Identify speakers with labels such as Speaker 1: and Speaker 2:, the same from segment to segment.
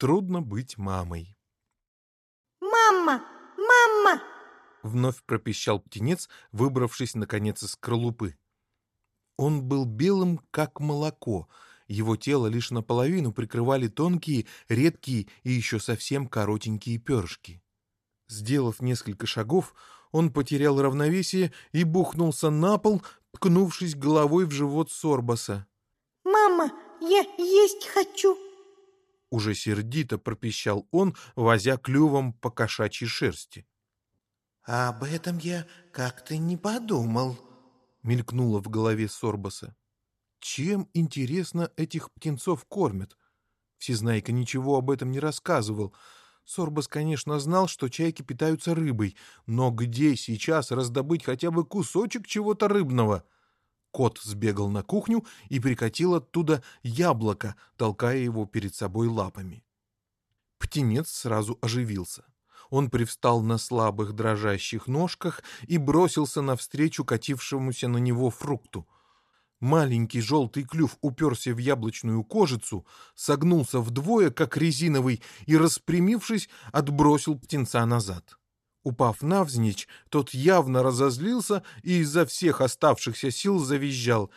Speaker 1: трудно быть мамой.
Speaker 2: «Мама! Мама!»
Speaker 1: Вновь пропищал птенец, выбравшись, наконец, из скорлупы. Он был белым, как молоко. Его тело лишь наполовину прикрывали тонкие, редкие и еще совсем коротенькие перышки. Сделав несколько шагов, он потерял равновесие и бухнулся на пол, ткнувшись головой в живот Сорбаса.
Speaker 2: «Мама, я есть хочу!»
Speaker 1: Уже сердито пропищал он, возя клювом по кошачьей шерсти.
Speaker 3: «Об этом я как-то не подумал», — мелькнуло в голове Сорбаса.
Speaker 1: «Чем, интересно, этих птенцов кормят?» Всезнайка ничего об этом не рассказывал. Сорбас, конечно, знал, что чайки питаются рыбой, но где сейчас раздобыть хотя бы кусочек чего-то рыбного? Кот сбегал на кухню и прикатил оттуда яблоко, толкая его перед собой лапами. Птенец сразу оживился. Он привстал на слабых дрожащих ножках и бросился навстречу катившемуся на него фрукту. Маленький желтый клюв уперся в яблочную кожицу, согнулся вдвое, как резиновый, и, распрямившись, отбросил птенца назад. Упав навзничь, тот явно разозлился и изо всех оставшихся сил завизжал.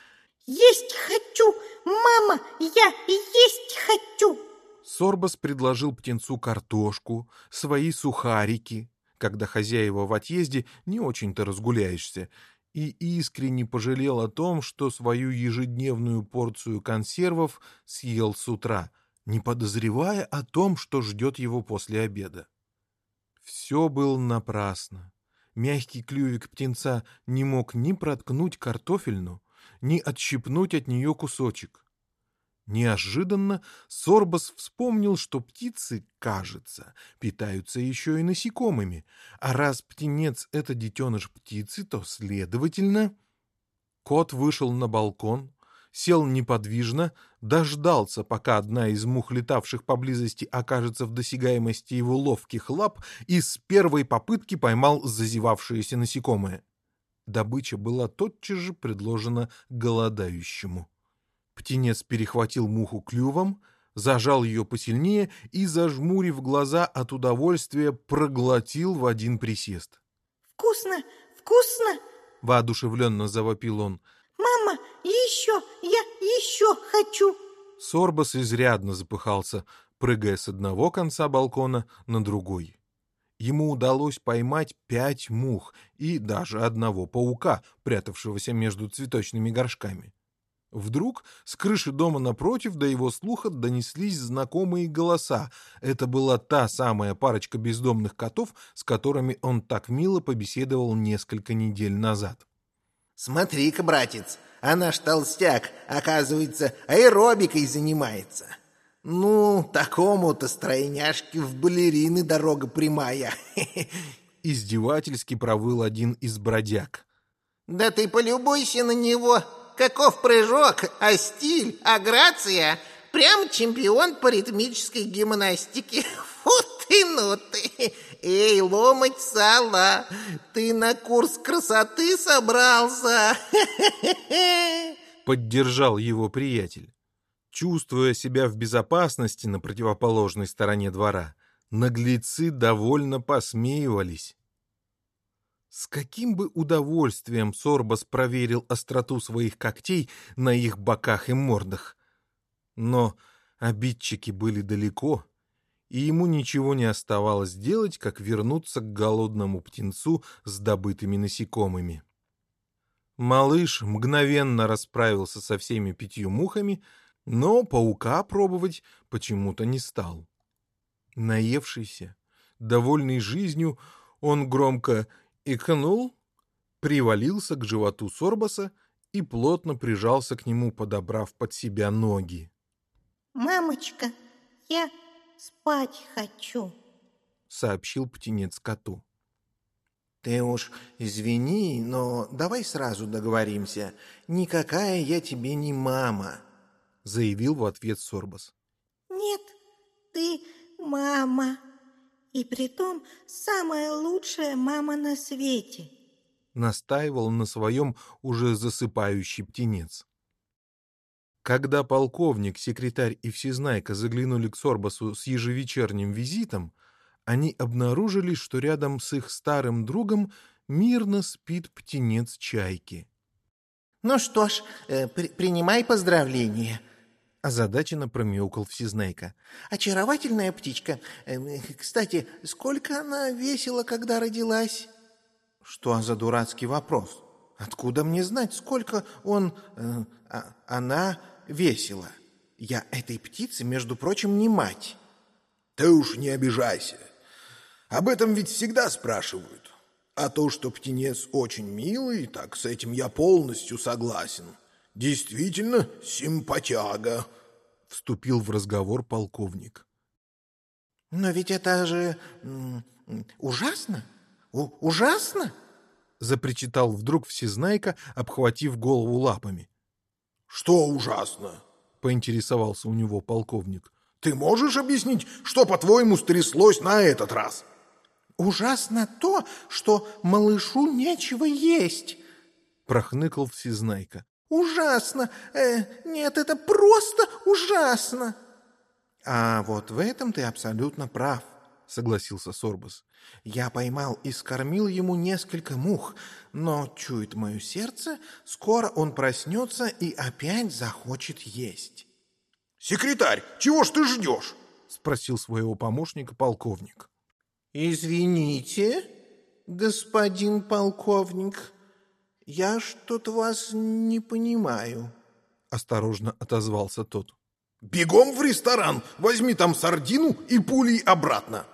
Speaker 2: «Есть хочу! Мама, я есть хочу!»
Speaker 1: Сорбас предложил птенцу картошку, свои сухарики, когда хозяева в отъезде не очень-то разгуляешься, и искренне пожалел о том, что свою ежедневную порцию консервов съел с утра, не подозревая о том, что ждет его после обеда. Все было напрасно. Мягкий клювик птенца не мог ни проткнуть картофельну, ни отщипнуть от нее кусочек. Неожиданно Сорбас вспомнил, что птицы, кажется, питаются еще и насекомыми, а раз птенец — это детеныш птицы, то, следовательно... Кот вышел на балкон, сел неподвижно, дождался, пока одна из мух, летавших поблизости, окажется в досягаемости его ловких лап, и с первой попытки поймал зазевавшееся насекомое. Добыча была тотчас же предложена голодающему. Птенец перехватил муху клювом, зажал ее посильнее и, зажмурив глаза от удовольствия, проглотил в один присест.
Speaker 2: «Вкусно! Вкусно!»
Speaker 1: — воодушевленно завопил он.
Speaker 2: «Мама, еще! Я еще хочу!»
Speaker 1: Сорбас изрядно запыхался, прыгая с одного конца балкона на другой. Ему удалось поймать пять мух и даже одного паука, прятавшегося между цветочными горшками. Вдруг с крыши дома напротив до его слуха донеслись знакомые голоса. Это была та самая парочка бездомных котов, с которыми он так мило побеседовал несколько недель назад.
Speaker 3: «Смотри-ка, братец, а наш толстяк, оказывается, аэробикой занимается. Ну, такому-то стройняшке в балерины дорога прямая».
Speaker 1: Издевательски провыл один из бродяг.
Speaker 3: «Да ты полюбуйся на него!» каков прыжок, а стиль, а грация. Прям чемпион по ритмической гимнастике. Ну ты. Эй, ломать сало, ты на курс красоты собрался?
Speaker 1: Поддержал его приятель. Чувствуя себя в безопасности на противоположной стороне двора, наглецы довольно посмеивались. С каким бы удовольствием Сорбас проверил остроту своих когтей на их боках и мордах. Но обидчики были далеко, и ему ничего не оставалось делать, как вернуться к голодному птенцу с добытыми насекомыми. Малыш мгновенно расправился со всеми пятью мухами, но паука пробовать почему-то не стал. Наевшийся, довольный жизнью, он громко икнул, привалился к животу Сорбаса и плотно прижался к нему, подобрав под себя ноги.
Speaker 2: «Мамочка, я спать хочу», —
Speaker 1: сообщил птенец коту.
Speaker 3: «Ты уж извини, но давай сразу договоримся. Никакая я тебе не мама», — заявил в ответ Сорбас.
Speaker 2: «Нет, ты мама», и притом самая лучшая мама на свете.
Speaker 1: Настаивал на своем уже засыпающий птенец. Когда полковник, секретарь и всезнайка заглянули к Сорбасу с ежевечерним визитом, они обнаружили, что рядом с их старым другом мирно спит птенец чайки.
Speaker 3: Ну что ж, э, при принимай поздравления.
Speaker 1: Озадаченно промяукал Всезнайка.
Speaker 3: Очаровательная птичка. Э, кстати, сколько она весила, когда родилась?
Speaker 4: Что за дурацкий вопрос? Откуда мне знать, сколько он... Э, а, она весила? Я этой птице, между прочим, не мать.
Speaker 5: Ты уж не обижайся. Об этом ведь всегда спрашивают. А то, что птенец очень милый, так с этим я полностью согласен. Действительно симпатяга.
Speaker 1: Вступил в разговор полковник.
Speaker 3: Но ведь это же ужасно. У ужасно?
Speaker 1: Запричитал вдруг Всезнайка, обхватив голову лапами.
Speaker 5: Что ужасно? Поинтересовался у него полковник. Ты можешь объяснить, что, по-твоему, стряслось на этот раз?
Speaker 3: — Ужасно то, что малышу нечего есть,
Speaker 1: прохныкал всезнайка.
Speaker 3: Ужасно! Э, нет, это просто ужасно.
Speaker 4: А вот в этом ты абсолютно прав, согласился Сорбас. Я поймал и скормил ему несколько мух, но, чует мое сердце, скоро он проснется и опять захочет есть.
Speaker 5: «Секретарь, чего ж ты ждешь?»
Speaker 1: — спросил своего помощника полковник.
Speaker 3: «Извините, господин полковник, я что-то вас не понимаю», —
Speaker 1: осторожно отозвался тот.
Speaker 5: «Бегом в ресторан, возьми там сардину и пулей обратно».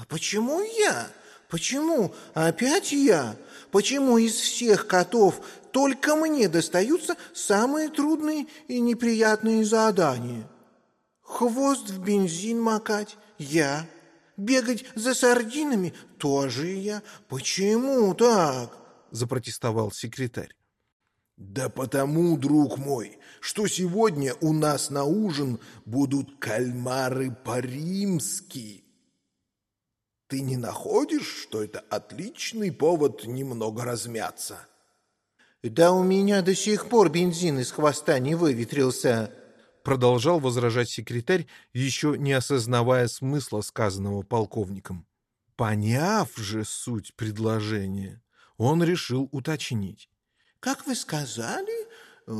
Speaker 3: «А почему я? Почему опять я? Почему из всех котов только мне достаются самые трудные и неприятные задания? Хвост в бензин макать — я». Бегать за сардинами тоже я. Почему так?
Speaker 1: Запротестовал секретарь.
Speaker 5: Да потому, друг мой, что сегодня у нас на ужин будут кальмары по-римски. Ты не находишь, что это отличный повод немного размяться?
Speaker 3: Да у меня до сих пор бензин из хвоста не выветрился,
Speaker 1: продолжал возражать секретарь, еще не осознавая смысла сказанного полковником. Поняв же суть предложения, он решил уточнить.
Speaker 3: «Как вы сказали?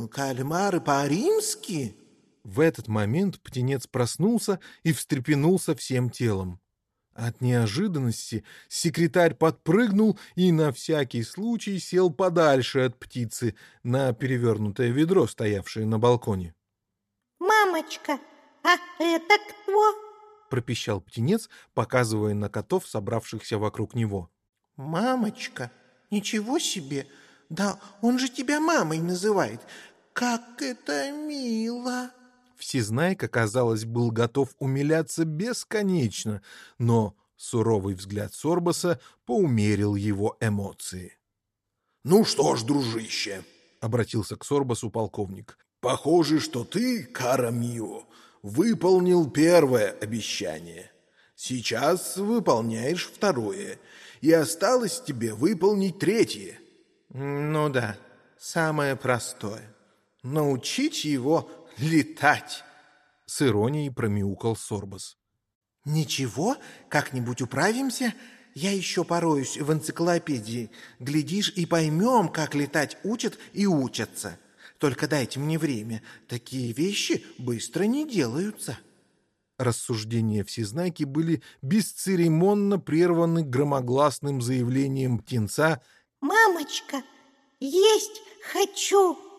Speaker 3: Кальмары по-римски?»
Speaker 1: В этот момент птенец проснулся и встрепенулся всем телом. От неожиданности секретарь подпрыгнул и на всякий случай сел подальше от птицы на перевернутое ведро, стоявшее на балконе.
Speaker 2: «Мамочка, а это кто?»
Speaker 1: пропищал птенец, показывая на котов, собравшихся вокруг него.
Speaker 3: «Мамочка? Ничего себе! Да он же тебя мамой называет! Как это мило!»
Speaker 1: Всезнайка, казалось, был готов умиляться бесконечно, но суровый взгляд Сорбаса поумерил его эмоции.
Speaker 5: «Ну что ж, дружище!» — обратился к Сорбасу полковник. Похоже, что ты, Карамио, выполнил первое обещание. Сейчас выполняешь второе, и осталось тебе выполнить третье.
Speaker 4: Ну да, самое простое. Научить его летать.
Speaker 1: С иронией промяукал Сорбас.
Speaker 3: Ничего, как-нибудь управимся. Я еще пороюсь в энциклопедии. Глядишь и поймем, как летать учат и учатся. Только дайте мне время. Такие вещи быстро не делаются».
Speaker 1: Рассуждения всезнайки были бесцеремонно прерваны громогласным заявлением птенца
Speaker 2: «Мамочка, есть хочу!»